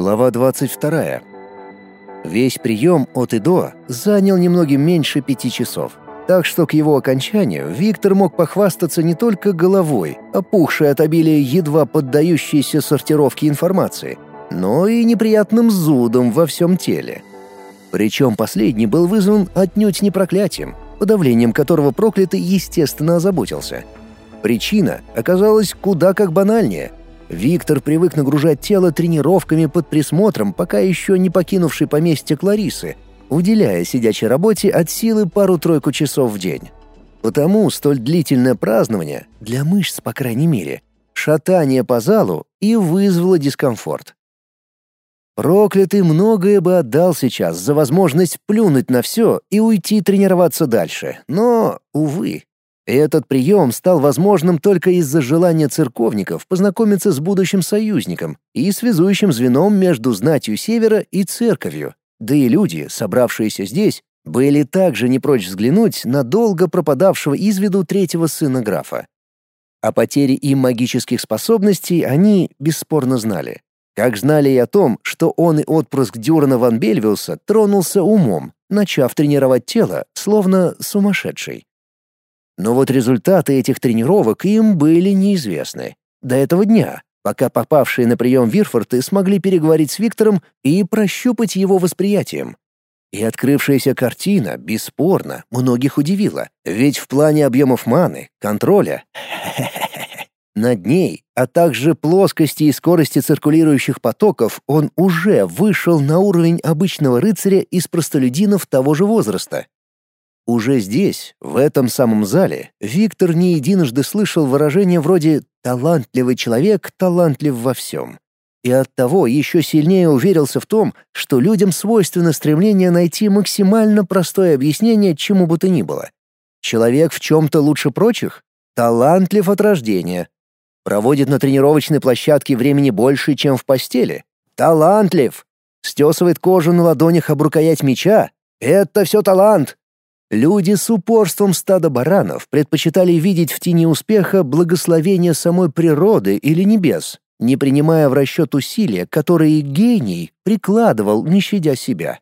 Глава 22. Весь прием от и до занял немногим меньше пяти часов. Так что к его окончанию Виктор мог похвастаться не только головой, опухшей от обилия едва поддающейся сортировке информации, но и неприятным зудом во всем теле. Причем последний был вызван отнюдь не проклятием, подавлением которого проклятый естественно озаботился. Причина оказалась куда как банальнее. Виктор привык нагружать тело тренировками под присмотром, пока еще не покинувший поместье Кларисы, уделяя сидячей работе от силы пару-тройку часов в день. Потому столь длительное празднование, для мышц по крайней мере, шатание по залу и вызвало дискомфорт. Проклятый многое бы отдал сейчас за возможность плюнуть на все и уйти тренироваться дальше, но, увы. Этот прием стал возможным только из-за желания церковников познакомиться с будущим союзником и связующим звеном между знатью Севера и церковью. Да и люди, собравшиеся здесь, были также не прочь взглянуть на долго пропадавшего из виду третьего сына графа. О потере им магических способностей они бесспорно знали. Как знали и о том, что он и отпрыск Дюрана ван Бельвиуса тронулся умом, начав тренировать тело, словно сумасшедший. Но вот результаты этих тренировок им были неизвестны. До этого дня, пока попавшие на прием Вирфорты смогли переговорить с Виктором и прощупать его восприятием. И открывшаяся картина, бесспорно, многих удивила, ведь в плане объемов маны, контроля Над ней, а также плоскости и скорости циркулирующих потоков он уже вышел на уровень обычного рыцаря из простолюдинов того же возраста. Уже здесь, в этом самом зале, Виктор не единожды слышал выражение вроде «талантливый человек талантлив во всем». И оттого еще сильнее уверился в том, что людям свойственно стремление найти максимально простое объяснение чему бы то ни было. Человек в чем-то лучше прочих? Талантлив от рождения, Проводит на тренировочной площадке времени больше, чем в постели. Талантлив. Стесывает кожу на ладонях об рукоять меча. Это все талант. Люди с упорством стада баранов предпочитали видеть в тени успеха благословение самой природы или небес, не принимая в расчет усилия, которые гений прикладывал, не щадя себя.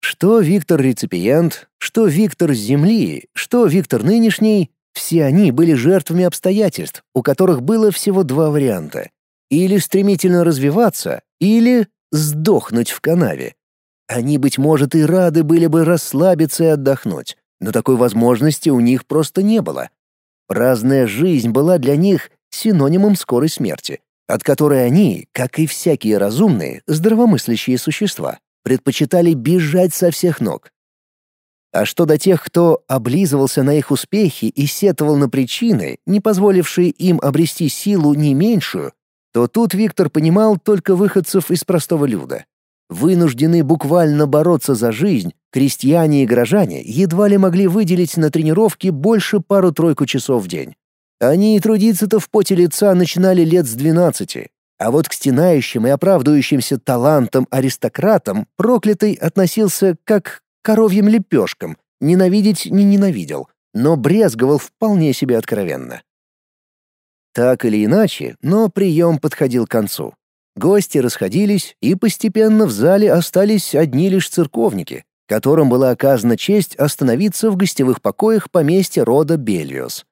Что Виктор-реципиент, что Виктор с Земли, что Виктор нынешний, все они были жертвами обстоятельств, у которых было всего два варианта. Или стремительно развиваться, или сдохнуть в канаве. Они, быть может, и рады были бы расслабиться и отдохнуть, но такой возможности у них просто не было. Праздная жизнь была для них синонимом скорой смерти, от которой они, как и всякие разумные, здравомыслящие существа, предпочитали бежать со всех ног. А что до тех, кто облизывался на их успехи и сетовал на причины, не позволившие им обрести силу не меньшую, то тут Виктор понимал только выходцев из простого люда. Вынуждены буквально бороться за жизнь, крестьяне и горожане едва ли могли выделить на тренировки больше пару-тройку часов в день. Они и трудиться-то в поте лица начинали лет с двенадцати, а вот к стенающим и оправдывающимся талантам аристократам проклятый относился как коровьим лепешкам, ненавидеть не ненавидел, но брезговал вполне себе откровенно. Так или иначе, но прием подходил к концу. Гости расходились, и постепенно в зале остались одни лишь церковники, которым была оказана честь остановиться в гостевых покоях поместья рода Бельвиус.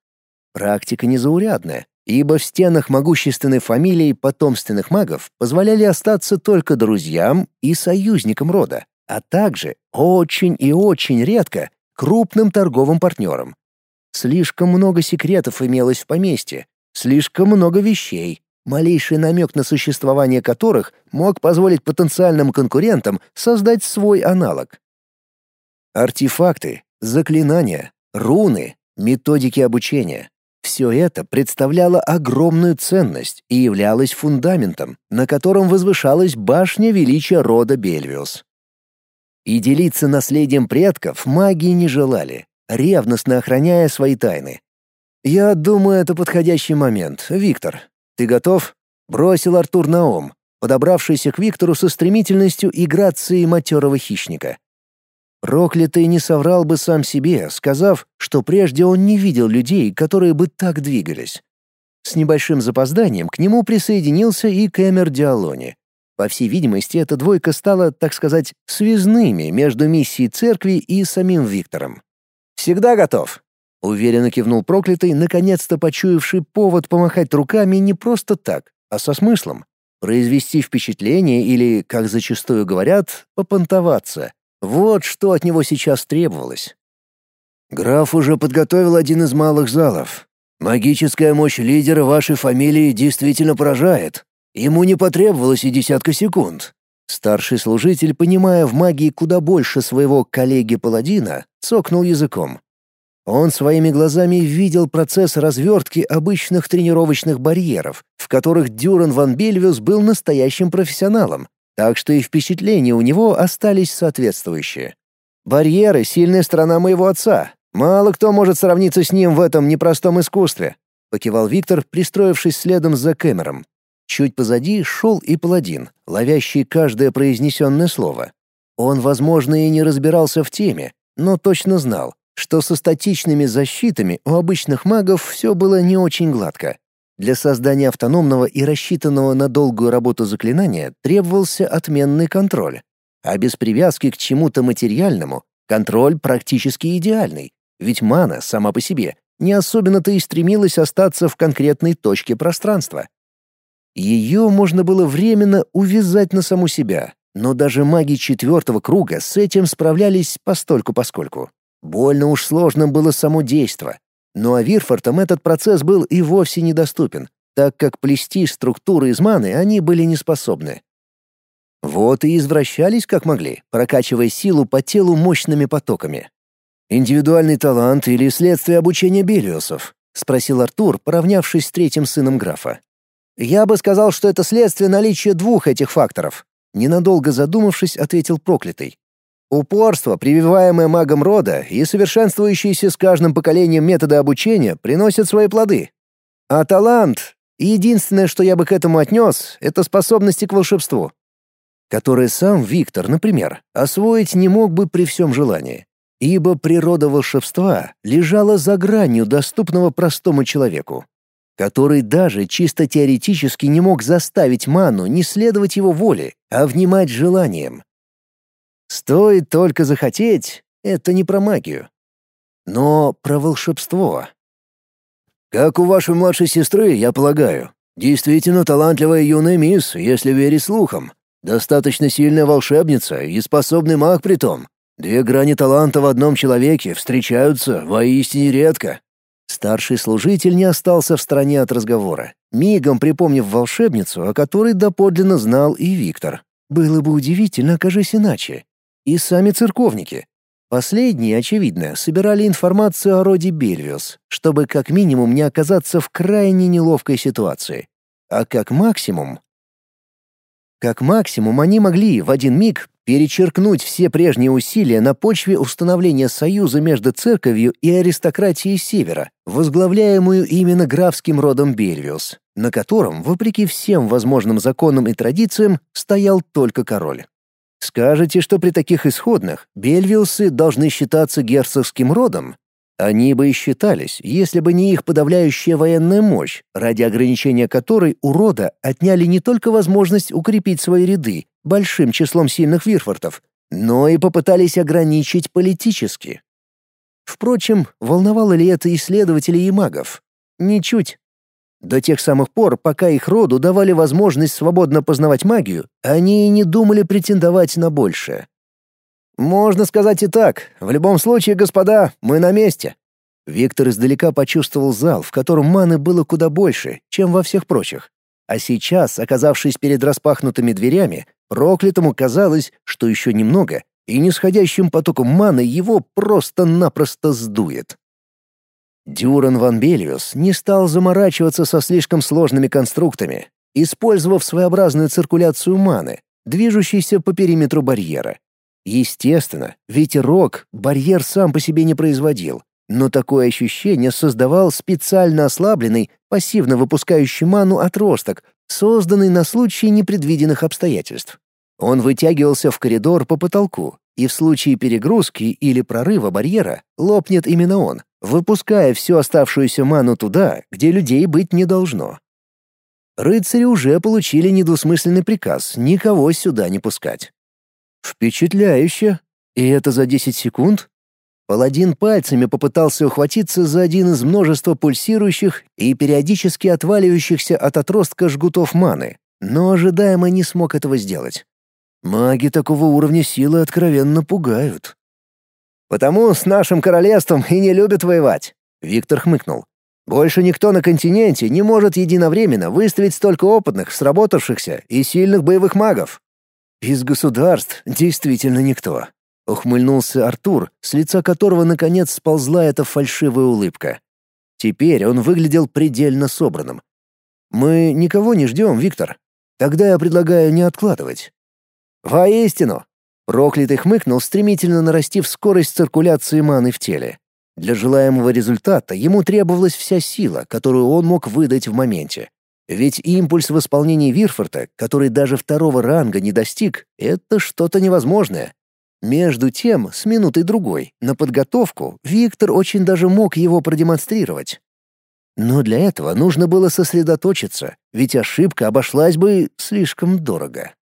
Практика незаурядная, ибо в стенах могущественной фамилии потомственных магов позволяли остаться только друзьям и союзникам рода а также очень и очень редко крупным торговым партнерам. Слишком много секретов имелось в поместье, слишком много вещей, малейший намек на существование которых мог позволить потенциальным конкурентам создать свой аналог. Артефакты, заклинания, руны, методики обучения — все это представляло огромную ценность и являлось фундаментом, на котором возвышалась башня величия рода Бельвиус. И делиться наследием предков маги не желали, ревностно охраняя свои тайны. «Я думаю, это подходящий момент. Виктор, ты готов?» — бросил Артур Наом, подобравшийся к Виктору со стремительностью и грацией матерого хищника. Проклятый не соврал бы сам себе, сказав, что прежде он не видел людей, которые бы так двигались. С небольшим запозданием к нему присоединился и Кэмер Диалони. По всей видимости, эта двойка стала, так сказать, связными между миссией церкви и самим Виктором. «Всегда готов», — уверенно кивнул проклятый, наконец-то почуявший повод помахать руками не просто так, а со смыслом. Произвести впечатление или, как зачастую говорят, попонтоваться. Вот что от него сейчас требовалось. Граф уже подготовил один из малых залов. Магическая мощь лидера вашей фамилии действительно поражает. Ему не потребовалось и десятка секунд. Старший служитель, понимая в магии куда больше своего коллеги-паладина, цокнул языком. Он своими глазами видел процесс развертки обычных тренировочных барьеров, в которых Дюран ван Бельвиус был настоящим профессионалом, так что и впечатления у него остались соответствующие. «Барьеры — сильная сторона моего отца. Мало кто может сравниться с ним в этом непростом искусстве», — покивал Виктор, пристроившись следом за Кэмером. Чуть позади шел и паладин, ловящий каждое произнесенное слово. Он, возможно, и не разбирался в теме, но точно знал, что со статичными защитами у обычных магов все было не очень гладко. Для создания автономного и рассчитанного на долгую работу заклинания требовался отменный контроль. А без привязки к чему-то материальному контроль практически идеальный, ведь мана сама по себе не особенно-то и стремилась остаться в конкретной точке пространства. Ее можно было временно увязать на саму себя, но даже маги четвертого круга с этим справлялись постольку-поскольку. Больно уж сложным было само действо. Ну а Вирфортам этот процесс был и вовсе недоступен, так как плести структуры из маны они были не способны. Вот и извращались как могли, прокачивая силу по телу мощными потоками. «Индивидуальный талант или следствие обучения Белиусов?» — спросил Артур, поравнявшись с третьим сыном графа. «Я бы сказал, что это следствие наличия двух этих факторов», — ненадолго задумавшись, ответил проклятый. Упорство, прививаемое магом рода и совершенствующиеся с каждым поколением методы обучения приносят свои плоды. А талант, единственное, что я бы к этому отнес, это способности к волшебству, которые сам Виктор, например, освоить не мог бы при всем желании, ибо природа волшебства лежала за гранью доступного простому человеку, который даже чисто теоретически не мог заставить ману не следовать его воле, а внимать желаниям. Стоит только захотеть — это не про магию. Но про волшебство. Как у вашей младшей сестры, я полагаю. Действительно талантливая юная мисс, если верить слухам. Достаточно сильная волшебница и способный маг при том. Две грани таланта в одном человеке встречаются воистине редко. Старший служитель не остался в стороне от разговора, мигом припомнив волшебницу, о которой доподлинно знал и Виктор. Было бы удивительно, окажись иначе и сами церковники. Последние, очевидно, собирали информацию о роде Бельвиус, чтобы как минимум не оказаться в крайне неловкой ситуации. А как максимум... Как максимум они могли в один миг перечеркнуть все прежние усилия на почве установления союза между церковью и аристократией Севера, возглавляемую именно графским родом Бельвиус, на котором, вопреки всем возможным законам и традициям, стоял только король. Скажете, что при таких исходных Бельвиусы должны считаться герцогским родом? Они бы и считались, если бы не их подавляющая военная мощь, ради ограничения которой у рода отняли не только возможность укрепить свои ряды большим числом сильных вирфортов, но и попытались ограничить политически. Впрочем, волновало ли это исследователей и магов? Ничуть. До тех самых пор, пока их роду давали возможность свободно познавать магию, они и не думали претендовать на большее. «Можно сказать и так. В любом случае, господа, мы на месте». Виктор издалека почувствовал зал, в котором маны было куда больше, чем во всех прочих. А сейчас, оказавшись перед распахнутыми дверями, проклятому казалось, что еще немного, и нисходящим потоком маны его просто-напросто сдует. Дюран Ван Бельвиус не стал заморачиваться со слишком сложными конструктами, использовав своеобразную циркуляцию маны, движущейся по периметру барьера. Естественно, ведь рок барьер сам по себе не производил, но такое ощущение создавал специально ослабленный, пассивно выпускающий ману отросток, созданный на случай непредвиденных обстоятельств. Он вытягивался в коридор по потолку, и в случае перегрузки или прорыва барьера лопнет именно он, выпуская всю оставшуюся ману туда, где людей быть не должно. рыцари уже получили недвусмысленный приказ никого сюда не пускать. Впечатляюще. И это за 10 секунд? Паладин пальцами попытался ухватиться за один из множества пульсирующих и периодически отваливающихся от отростка жгутов маны, но ожидаемо не смог этого сделать. Маги такого уровня силы откровенно пугают. «Потому с нашим королевством и не любят воевать», — Виктор хмыкнул. «Больше никто на континенте не может единовременно выставить столько опытных, сработавшихся и сильных боевых магов». «Из государств действительно никто», — ухмыльнулся Артур, с лица которого наконец сползла эта фальшивая улыбка. Теперь он выглядел предельно собранным. «Мы никого не ждем, Виктор. Тогда я предлагаю не откладывать». «Воистину!» Проклятый хмыкнул, стремительно нарастив скорость циркуляции маны в теле. Для желаемого результата ему требовалась вся сила, которую он мог выдать в моменте. Ведь импульс в исполнении Вирфорта, который даже второго ранга не достиг, это что-то невозможное. Между тем, с минутой-другой, на подготовку, Виктор очень даже мог его продемонстрировать. Но для этого нужно было сосредоточиться, ведь ошибка обошлась бы слишком дорого.